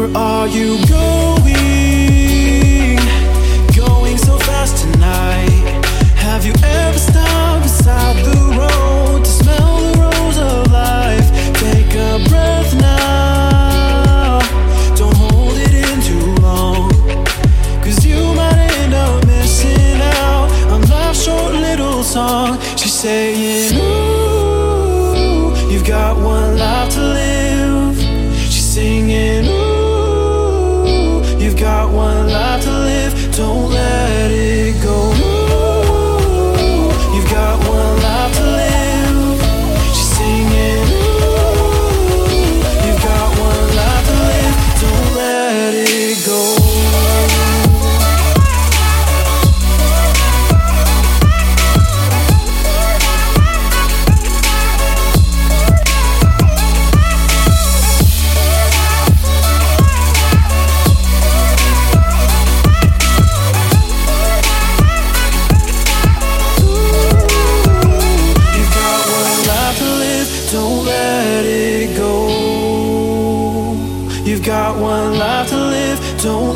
Where are you going? Going so fast tonight. Have you ever stopped beside the road to smell the rose of life? Take a breath now. Don't hold it in too long. Cause you might end up missing out on life's short little song. She's saying, got one life to live. Don't